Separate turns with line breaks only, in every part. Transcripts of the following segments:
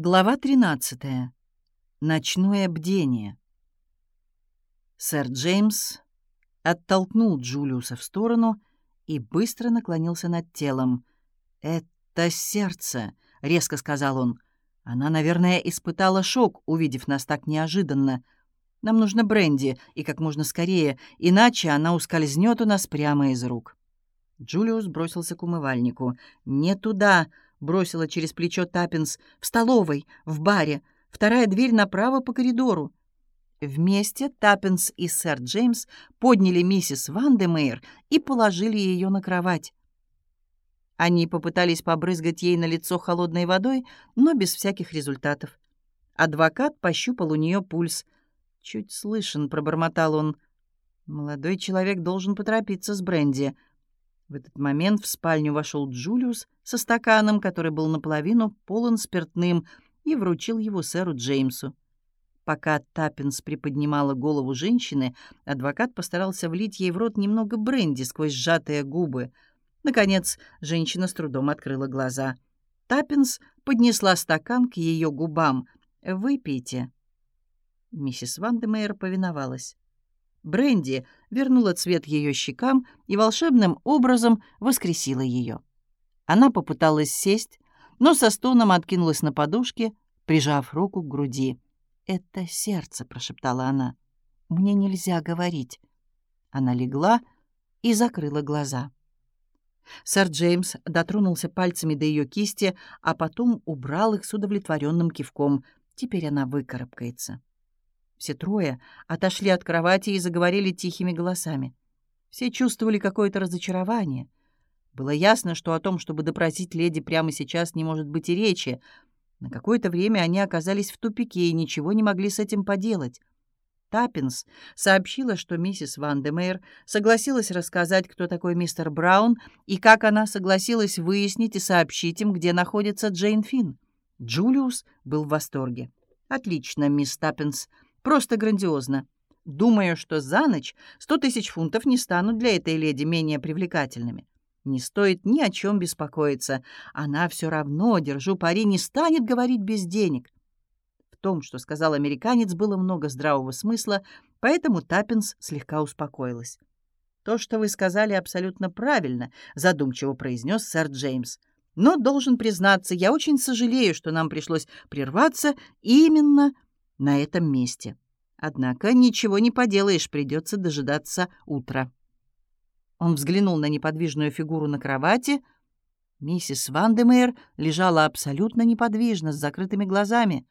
Глава 13. Ночное бдение. Сэр Джеймс оттолкнул Джулиуса в сторону и быстро наклонился над телом. «Это сердце», — резко сказал он. «Она, наверное, испытала шок, увидев нас так неожиданно. Нам нужно бренди, и как можно скорее, иначе она ускользнет у нас прямо из рук». Джулиус бросился к умывальнику. «Не туда!» — бросила через плечо Таппинс. «В столовой, в баре. Вторая дверь направо по коридору». Вместе Таппинс и сэр Джеймс подняли миссис Вандемейр и положили ее на кровать. Они попытались побрызгать ей на лицо холодной водой, но без всяких результатов. Адвокат пощупал у нее пульс. «Чуть слышен», — пробормотал он. «Молодой человек должен поторопиться с бренди». В этот момент в спальню вошел Джулиус со стаканом, который был наполовину полон спиртным, и вручил его сэру Джеймсу. Пока Таппинс приподнимала голову женщины, адвокат постарался влить ей в рот немного бренди сквозь сжатые губы. Наконец, женщина с трудом открыла глаза. Таппинс поднесла стакан к ее губам. «Выпейте». Миссис Вандемейр повиновалась. Бренди вернула цвет ее щекам и волшебным образом воскресила ее. Она попыталась сесть, но со стоном откинулась на подушке, прижав руку к груди. «Это сердце», — прошептала она. «Мне нельзя говорить». Она легла и закрыла глаза. Сэр Джеймс дотронулся пальцами до ее кисти, а потом убрал их с удовлетворенным кивком. Теперь она выкарабкается. Все трое отошли от кровати и заговорили тихими голосами. Все чувствовали какое-то разочарование. Было ясно, что о том, чтобы допросить леди прямо сейчас, не может быть и речи. На какое-то время они оказались в тупике и ничего не могли с этим поделать. Таппинс сообщила, что миссис Ван согласилась рассказать, кто такой мистер Браун, и как она согласилась выяснить и сообщить им, где находится Джейн Финн. Джулиус был в восторге. «Отлично, мисс Таппинс. Просто грандиозно. Думаю, что за ночь сто тысяч фунтов не станут для этой леди менее привлекательными. Не стоит ни о чем беспокоиться. Она все равно, держу пари, не станет говорить без денег. В том, что сказал американец, было много здравого смысла, поэтому Таппинс слегка успокоилась. «То, что вы сказали, абсолютно правильно», — задумчиво произнес сэр Джеймс. «Но, должен признаться, я очень сожалею, что нам пришлось прерваться именно на этом месте. Однако ничего не поделаешь, придется дожидаться утра. Он взглянул на неподвижную фигуру на кровати. Миссис Вандемейр лежала абсолютно неподвижно, с закрытыми глазами.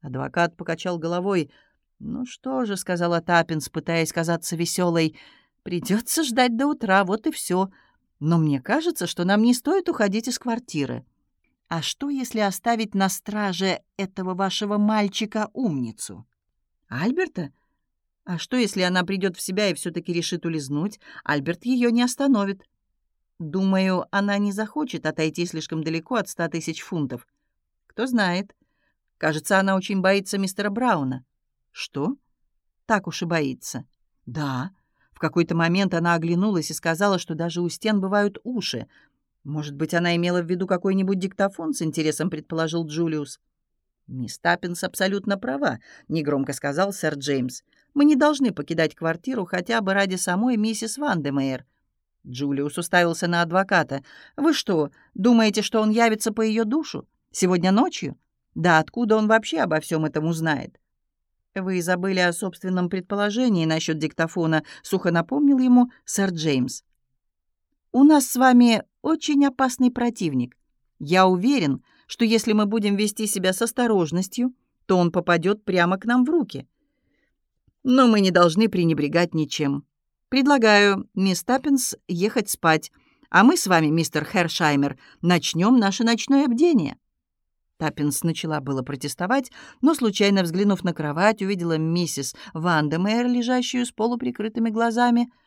Адвокат покачал головой. «Ну что же», — сказала Таппинс, пытаясь казаться веселой, — «придется ждать до утра, вот и все. Но мне кажется, что нам не стоит уходить из квартиры». А что, если оставить на страже этого вашего мальчика-умницу? Альберта? А что, если она придет в себя и все-таки решит улизнуть? Альберт ее не остановит. Думаю, она не захочет отойти слишком далеко от ста тысяч фунтов. Кто знает. Кажется, она очень боится мистера Брауна. Что? Так уж и боится. Да. В какой-то момент она оглянулась и сказала, что даже у стен бывают уши — «Может быть, она имела в виду какой-нибудь диктофон?» — с интересом предположил Джулиус. «Мисс Таппинс абсолютно права», — негромко сказал сэр Джеймс. «Мы не должны покидать квартиру хотя бы ради самой миссис Вандемейр». Джулиус уставился на адвоката. «Вы что, думаете, что он явится по ее душу? Сегодня ночью? Да откуда он вообще обо всем этом узнает?» «Вы забыли о собственном предположении насчет диктофона», — сухо напомнил ему сэр Джеймс. «У нас с вами очень опасный противник. Я уверен, что если мы будем вести себя с осторожностью, то он попадет прямо к нам в руки. Но мы не должны пренебрегать ничем. Предлагаю, мисс Таппинс, ехать спать, а мы с вами, мистер Хершаймер, начнем наше ночное бдение». Таппинс начала было протестовать, но, случайно взглянув на кровать, увидела миссис Вандемейр, лежащую с полуприкрытыми глазами —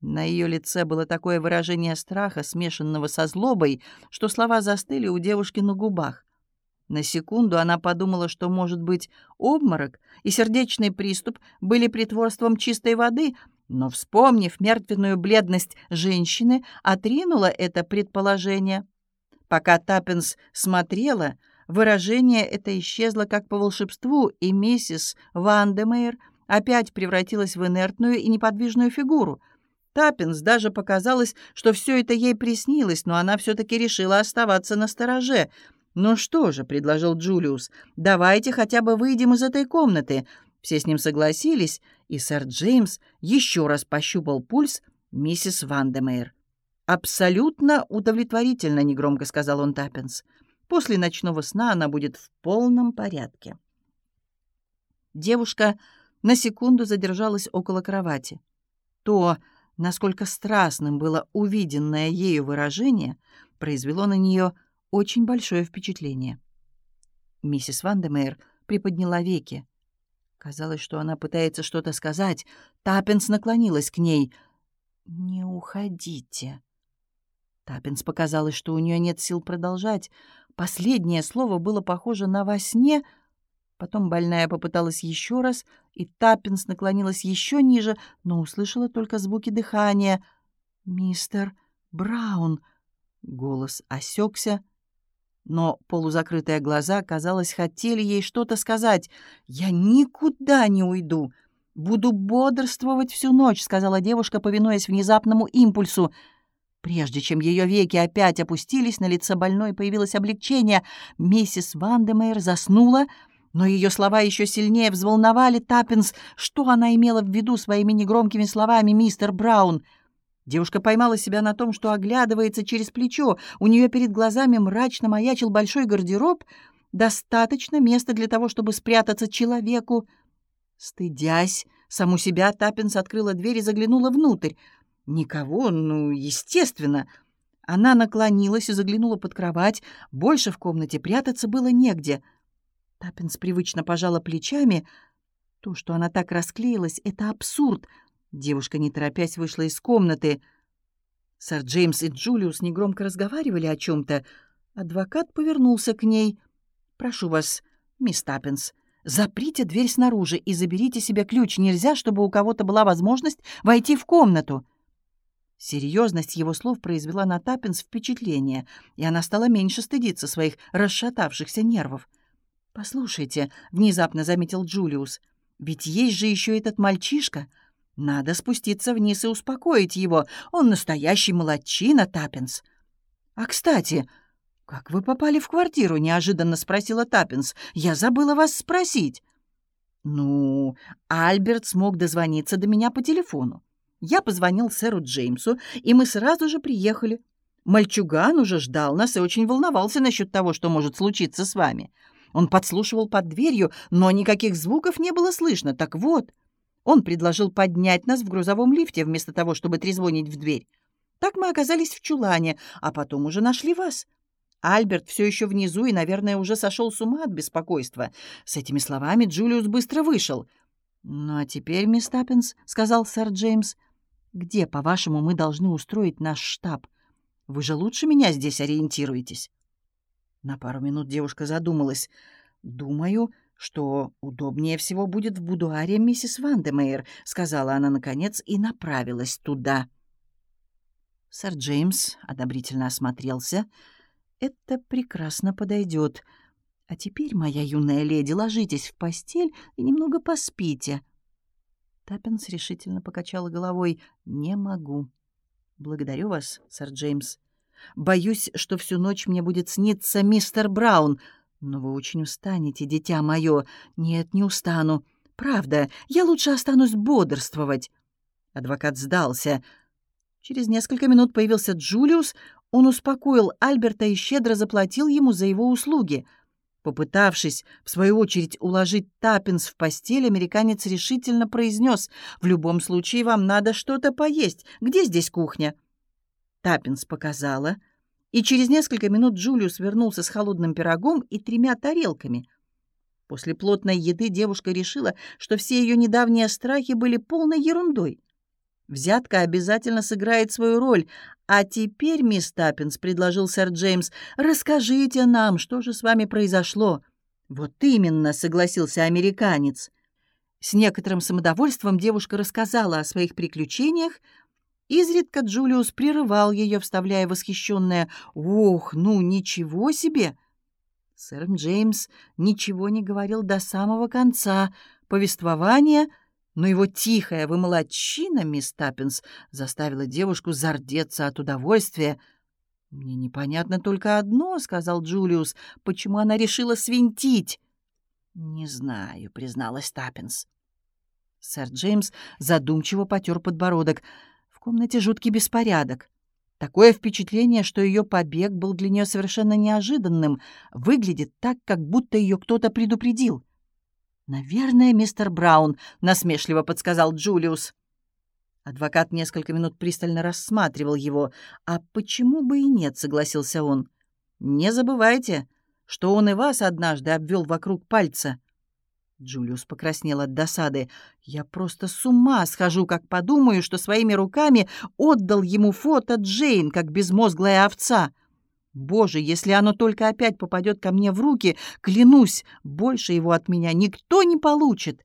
на ее лице было такое выражение страха, смешанного со злобой, что слова застыли у девушки на губах. На секунду она подумала, что, может быть, обморок и сердечный приступ были притворством чистой воды, но, вспомнив мертвенную бледность женщины, отринула это предположение. Пока Таппинс смотрела, выражение это исчезло как по волшебству, и миссис Вандемейр опять превратилась в инертную и неподвижную фигуру. Таппинс даже показалось, что все это ей приснилось, но она все-таки решила оставаться настороже. «Ну что же», — предложил Джулиус, — «давайте хотя бы выйдем из этой комнаты». Все с ним согласились, и сэр Джеймс еще раз пощупал пульс миссис Вандемейр. «Абсолютно удовлетворительно», — негромко сказал он Таппинс. «После ночного сна она будет в полном порядке». Девушка на секунду задержалась около кровати. То, насколько страстным было увиденное ею выражение, произвело на нее очень большое впечатление. Миссис Вандемейр приподняла веки. Казалось, что она пытается что-то сказать. Таппинс наклонилась к ней. «Не уходите», Таппинс показалось, что у нее нет сил продолжать. Последнее слово было похоже на «во сне». Потом больная попыталась еще раз, и Таппинс наклонилась еще ниже, но услышала только звуки дыхания. «Мистер Браун!» Голос осекся, но полузакрытые глаза, казалось, хотели ей что-то сказать. «Я никуда не уйду! Буду бодрствовать всю ночь», — сказала девушка, повинуясь внезапному импульсу — Прежде чем ее веки опять опустились, на лице больной появилось облегчение. Миссис Вандемейр заснула, но ее слова еще сильнее взволновали Таппинс. Что она имела в виду своими негромкими словами «мистер Браун»? Девушка поймала себя на том, что оглядывается через плечо. У нее перед глазами мрачно маячил большой гардероб. Достаточно места для того, чтобы спрятаться человеку. Стыдясь, саму себя Таппинс открыла дверь и заглянула внутрь. Никого, ну, естественно. Она наклонилась и заглянула под кровать. Больше в комнате прятаться было негде. Таппинс привычно пожала плечами. То, что она так расклеилась, — это абсурд. Девушка, не торопясь, вышла из комнаты. Сэр Джеймс и Джулиус негромко разговаривали о чем-то. Адвокат повернулся к ней. «Прошу вас, мисс Таппинс, заприте дверь снаружи и заберите себе ключ. Нельзя, чтобы у кого-то была возможность войти в комнату». Серьезность его слов произвела на Таппинс впечатление, и она стала меньше стыдиться своих расшатавшихся нервов. «Послушайте», — внезапно заметил Джулиус, — «ведь есть же еще этот мальчишка. Надо спуститься вниз и успокоить его. Он настоящий молодчина, Таппинс». «А, кстати, как вы попали в квартиру?» — неожиданно спросила Таппинс. «Я забыла вас спросить». «Ну, Альберт смог дозвониться до меня по телефону. Я позвонил сэру Джеймсу, и мы сразу же приехали. Мальчуган уже ждал нас и очень волновался насчет того, что может случиться с вами. Он подслушивал под дверью, но никаких звуков не было слышно. Так вот, он предложил поднять нас в грузовом лифте вместо того, чтобы трезвонить в дверь. Так мы оказались в чулане, а потом уже нашли вас. Альберт все еще внизу и, наверное, уже сошел с ума от беспокойства. С этими словами Джулиус быстро вышел. «Ну а теперь, мисс Таппинс», — сказал сэр Джеймс, — где, по-вашему, мы должны устроить наш штаб? Вы же лучше меня здесь ориентируетесь». На пару минут девушка задумалась. «Думаю, что удобнее всего будет в будуаре миссис Вандемейр», — сказала она наконец и направилась туда. Сэр Джеймс одобрительно осмотрелся. «Это прекрасно подойдет. А теперь, моя юная леди, ложитесь в постель и немного поспите. Таппинс решительно покачала головой. «Не могу». «Благодарю вас, сэр Джеймс. Боюсь, что всю ночь мне будет сниться мистер Браун. Но вы очень устанете, дитя мое. Нет, не устану. Правда, я лучше останусь бодрствовать». Адвокат сдался. Через несколько минут появился Джулиус. Он успокоил Альберта и щедро заплатил ему за его услуги — Попытавшись, в свою очередь, уложить Таппинс в постель, американец решительно произнес, «В любом случае вам надо что-то поесть. Где здесь кухня?» Таппинс показала, и через несколько минут Джулиус вернулся с холодным пирогом и тремя тарелками. После плотной еды девушка решила, что все ее недавние страхи были полной ерундой. Взятка обязательно сыграет свою роль. А теперь, мисс Таппинс, — предложил сэр Джеймс, — расскажите нам, что же с вами произошло. Вот именно, — согласился американец. С некоторым самодовольством девушка рассказала о своих приключениях. Изредка Джулиус прерывал ее, вставляя восхищенное «Ох, ну ничего себе!» Сэр Джеймс ничего не говорил до самого конца повествования, но его тихая вымолочина, мисс Таппинс, заставила девушку зардеться от удовольствия. «Мне непонятно только одно», — сказал Джулиус, — «почему она решила свинтить?» «Не знаю», — призналась Таппинс. Сэр Джеймс задумчиво потер подбородок. В комнате жуткий беспорядок. Такое впечатление, что ее побег был для нее совершенно неожиданным. Выглядит так, как будто ее кто-то предупредил. «Наверное, мистер Браун», — насмешливо подсказал Джулиус. Адвокат несколько минут пристально рассматривал его. «А почему бы и нет?» — согласился он. «Не забывайте, что он и вас однажды обвел вокруг пальца». Джулиус покраснел от досады. «Я просто с ума схожу, как подумаю, что своими руками отдал ему фото Джейн, как безмозглая овца. Боже, если оно только опять попадет ко мне в руки, клянусь, больше его от меня никто не получит».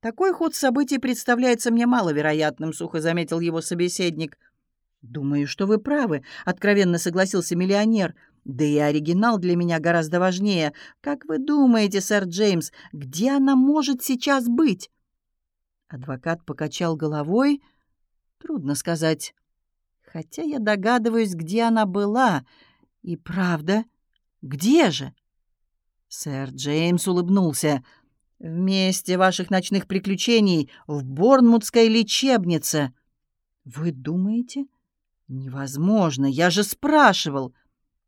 «Такой ход событий представляется мне маловероятным», — сухо заметил его собеседник. «Думаю, что вы правы», — откровенно согласился миллионер. Да и оригинал для меня гораздо важнее. Как вы думаете, сэр Джеймс, где она может сейчас быть?» Адвокат покачал головой. «Трудно сказать. Хотя я догадываюсь, где она была. И правда, где же?» Сэр Джеймс улыбнулся. «В месте ваших ночных приключений в Борнмутской лечебнице». «Вы думаете?» «Невозможно, я же спрашивал».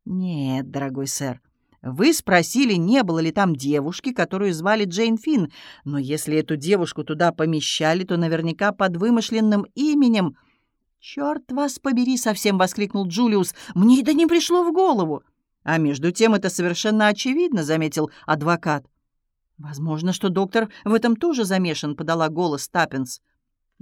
«Нет, дорогой сэр, вы спросили, не было ли там девушки, которую звали Джейн Финн, но если эту девушку туда помещали, то наверняка под вымышленным именем...» «Черт вас побери!» — совсем воскликнул Джулиус. «Мне это не пришло в голову!» «А между тем это совершенно очевидно», — заметил адвокат. «Возможно, что доктор в этом тоже замешан», — подала голос Таппинс.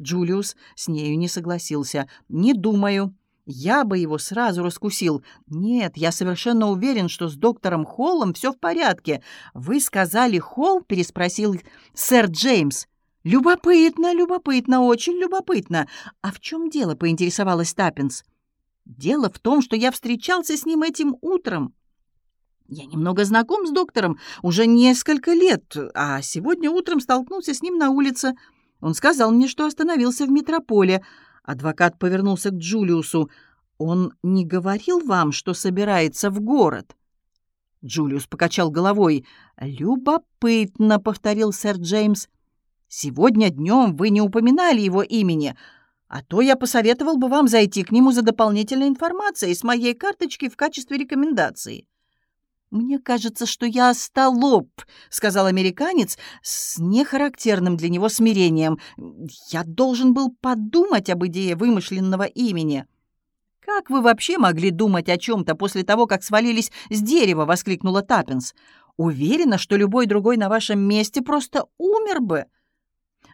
Джулиус с нею не согласился. «Не думаю. Я бы его сразу раскусил. Нет, я совершенно уверен, что с доктором Холлом все в порядке. Вы сказали Холл? переспросил сэр Джеймс. Любопытно, любопытно, очень любопытно. А в чем дело? поинтересовалась Таппинс. Дело в том, что я встречался с ним этим утром. Я немного знаком с доктором уже несколько лет, а сегодня утром столкнулся с ним на улице. Он сказал мне, что остановился в метрополе. Адвокат повернулся к Джулиусу. «Он не говорил вам, что собирается в город?» Джулиус покачал головой. «Любопытно», — повторил сэр Джеймс. «Сегодня днем вы не упоминали его имени, а то я посоветовал бы вам зайти к нему за дополнительной информацией с моей карточки в качестве рекомендации». «Мне кажется, что я остолоп», — сказал американец с нехарактерным для него смирением. «Я должен был подумать об идее вымышленного имени». «Как вы вообще могли думать о чем-то после того, как свалились с дерева?» — воскликнула Таппинс. «Уверена, что любой другой на вашем месте просто умер бы».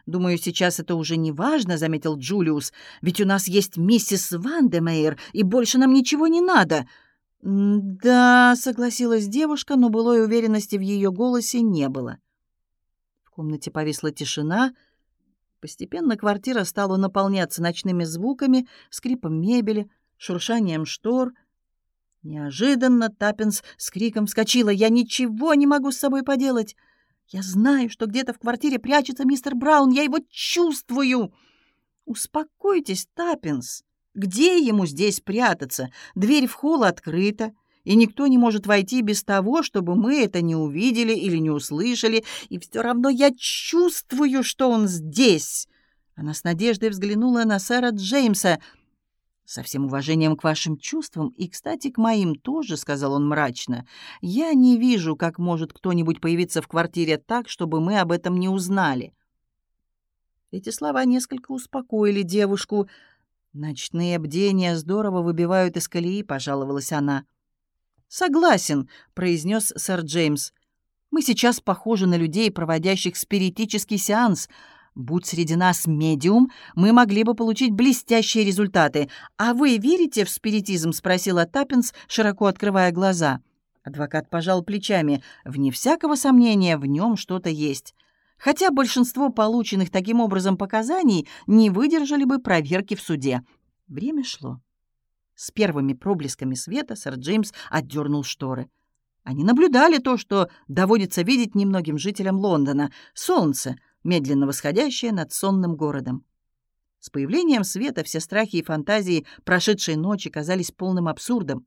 «Думаю, сейчас это уже не важно», — заметил Джулиус. «Ведь у нас есть миссис Вандемейр, и больше нам ничего не надо». «Да», — согласилась девушка, но былой уверенности в ее голосе не было. В комнате повисла тишина. Постепенно квартира стала наполняться ночными звуками, скрипом мебели, шуршанием штор. Неожиданно Таппинс с криком вскочила. «Я ничего не могу с собой поделать! Я знаю, что где-то в квартире прячется мистер Браун! Я его чувствую!» «Успокойтесь, Таппинс!» Где ему здесь прятаться? Дверь в холл открыта, и никто не может войти без того, чтобы мы это не увидели или не услышали, и все равно я чувствую, что он здесь». Она с надеждой взглянула на сэра Джеймса. «Со всем уважением к вашим чувствам и, кстати, к моим тоже», — сказал он мрачно. «Я не вижу, как может кто-нибудь появиться в квартире так, чтобы мы об этом не узнали». Эти слова несколько успокоили девушку — «Ночные бдения здорово выбивают из колеи», — пожаловалась она. «Согласен», — произнес сэр Джеймс. «Мы сейчас похожи на людей, проводящих спиритический сеанс. Будь среди нас медиум, мы могли бы получить блестящие результаты. А вы верите в спиритизм?» — спросила Таппинс, широко открывая глаза. Адвокат пожал плечами. «Вне всякого сомнения, в нем что-то есть» хотя большинство полученных таким образом показаний не выдержали бы проверки в суде. Время шло. С первыми проблесками света сэр Джеймс отдернул шторы. Они наблюдали то, что доводится видеть немногим жителям Лондона — солнце, медленно восходящее над сонным городом. С появлением света все страхи и фантазии прошедшей ночи казались полным абсурдом.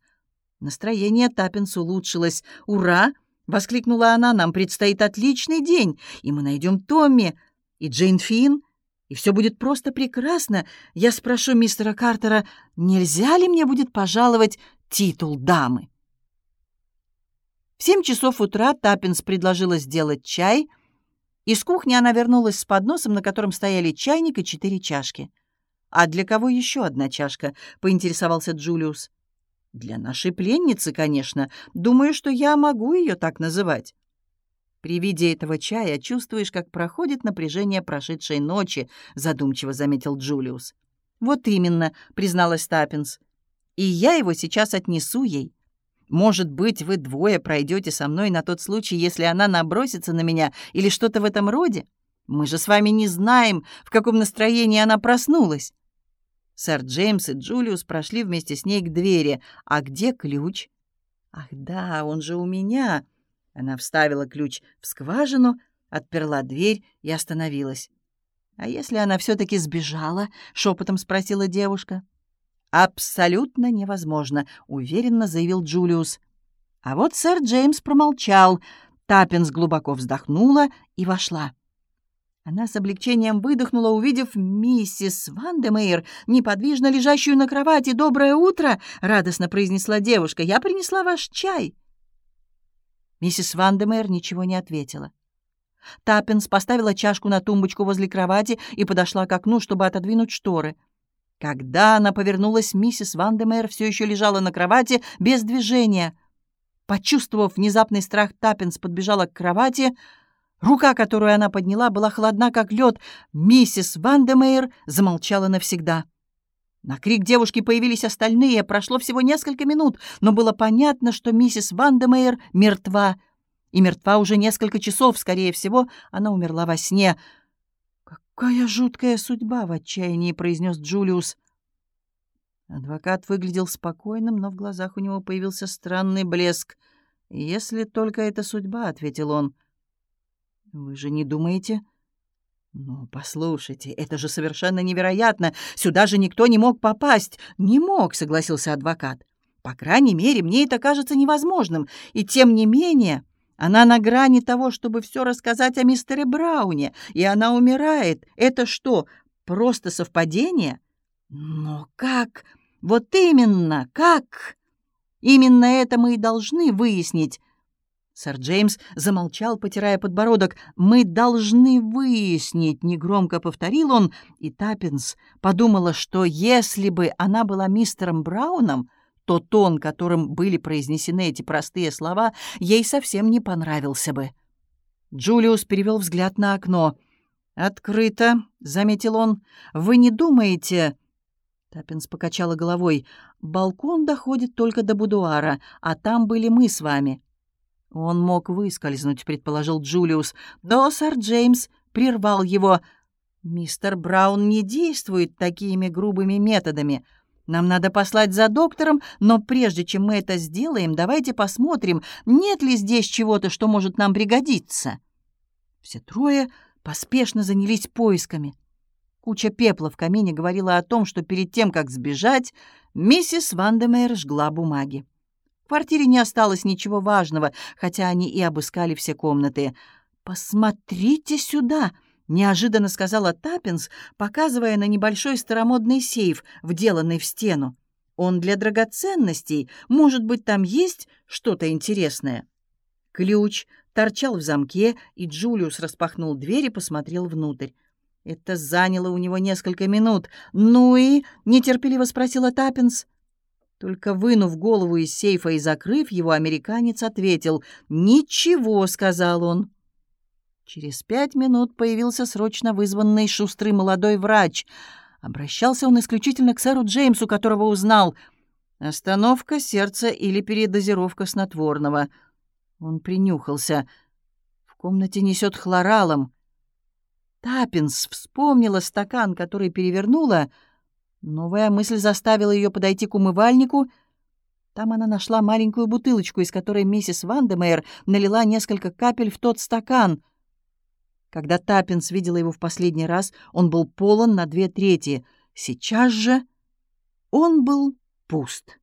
Настроение Таппинс улучшилось. «Ура!» — воскликнула она. «Нам предстоит отличный день, и мы найдем Томми и Джейн Финн, и все будет просто прекрасно. Я спрошу мистера Картера, нельзя ли мне будет пожаловать титул дамы?» В семь часов утра Таппинс предложила сделать чай. Из кухни она вернулась с подносом, на котором стояли чайник и четыре чашки. «А для кого еще одна чашка?» — поинтересовался Джулиус. «Для нашей пленницы, конечно. Думаю, что я могу ее так называть». «При виде этого чая чувствуешь, как проходит напряжение прошедшей ночи», — задумчиво заметил Джулиус. «Вот именно», — призналась Таппинс. «И я его сейчас отнесу ей. Может быть, вы двое пройдете со мной на тот случай, если она набросится на меня или что-то в этом роде? Мы же с вами не знаем, в каком настроении она проснулась». Сэр Джеймс и Джулиус прошли вместе с ней к двери. «А где ключ?» «Ах да, он же у меня!» Она вставила ключ в скважину, отперла дверь и остановилась. «А если она все-таки сбежала?» — шепотом спросила девушка. «Абсолютно невозможно», — уверенно заявил Джулиус. А вот сэр Джеймс промолчал. Таппинс глубоко вздохнула и вошла. Она с облегчением выдохнула, увидев миссис Вандемейр, неподвижно лежащую на кровати. «Доброе утро!» — радостно произнесла девушка. «Я принесла ваш чай». Миссис Вандемейр ничего не ответила. Таппинс поставила чашку на тумбочку возле кровати и подошла к окну, чтобы отодвинуть шторы. Когда она повернулась, миссис Вандемейр все еще лежала на кровати без движения. Почувствовав внезапный страх, Таппинс подбежала к кровати. Рука, которую она подняла, была холодна, как лед. Миссис Вандемейр замолчала навсегда. На крик девушки появились остальные. Прошло всего несколько минут, но было понятно, что миссис Вандемейр мертва. И мертва уже несколько часов, скорее всего, она умерла во сне — «Какая жуткая судьба!» — в отчаянии произнес Джулиус. Адвокат выглядел спокойным, но в глазах у него появился странный блеск. «Если только это судьба», — ответил он. «Вы же не думаете?» «Ну, послушайте, это же совершенно невероятно! Сюда же никто не мог попасть!» «Не мог», — согласился адвокат. «По крайней мере, мне это кажется невозможным. И тем не менее...» Она на грани того, чтобы все рассказать о мистере Брауне, и она умирает. Это что, просто совпадение? Но как? Вот именно, как? Именно это мы и должны выяснить. Сэр Джеймс замолчал, потирая подбородок. «Мы должны выяснить», — негромко повторил он, и Таппинс подумала, что если бы она была мистером Брауном, то тон, которым были произнесены эти простые слова, ей совсем не понравился бы. Джулиус перевел взгляд на окно. «Открыто», — заметил он. «Вы не думаете...» Таппинс покачала головой. «Балкон доходит только до будуара, а там были мы с вами». «Он мог выскользнуть», — предположил Джулиус. Но сэр Джеймс прервал его. «Мистер Браун не действует такими грубыми методами. Нам надо послать за доктором, но прежде чем мы это сделаем, давайте посмотрим, нет ли здесь чего-то, что может нам пригодиться». Все трое поспешно занялись поисками. Куча пепла в камине говорила о том, что перед тем, как сбежать, миссис Вандемейр жгла бумаги. В квартире не осталось ничего важного, хотя они и обыскали все комнаты. «Посмотрите сюда!» — неожиданно сказала Таппинс, показывая на небольшой старомодный сейф, вделанный в стену. «Он для драгоценностей. Может быть, там есть что-то интересное?» Ключ торчал в замке, и Джулиус распахнул дверь и посмотрел внутрь. Это заняло у него несколько минут. «Ну и?» — нетерпеливо спросила Таппинс. Только вынув голову из сейфа и закрыв его, американец ответил. «Ничего», — сказал он. Через пять минут появился срочно вызванный шустрый молодой врач. Обращался он исключительно к сэру Джеймсу, которого узнал. Остановка сердца или передозировка снотворного. Он принюхался. В комнате несет хлоралом. Таппинс вспомнила стакан, который перевернула. Новая мысль заставила ее подойти к умывальнику. Там она нашла маленькую бутылочку, из которой миссис Вандемейр налила несколько капель в тот стакан. Когда Таппинс видела его в последний раз, он был полон на две трети. Сейчас же он был пуст.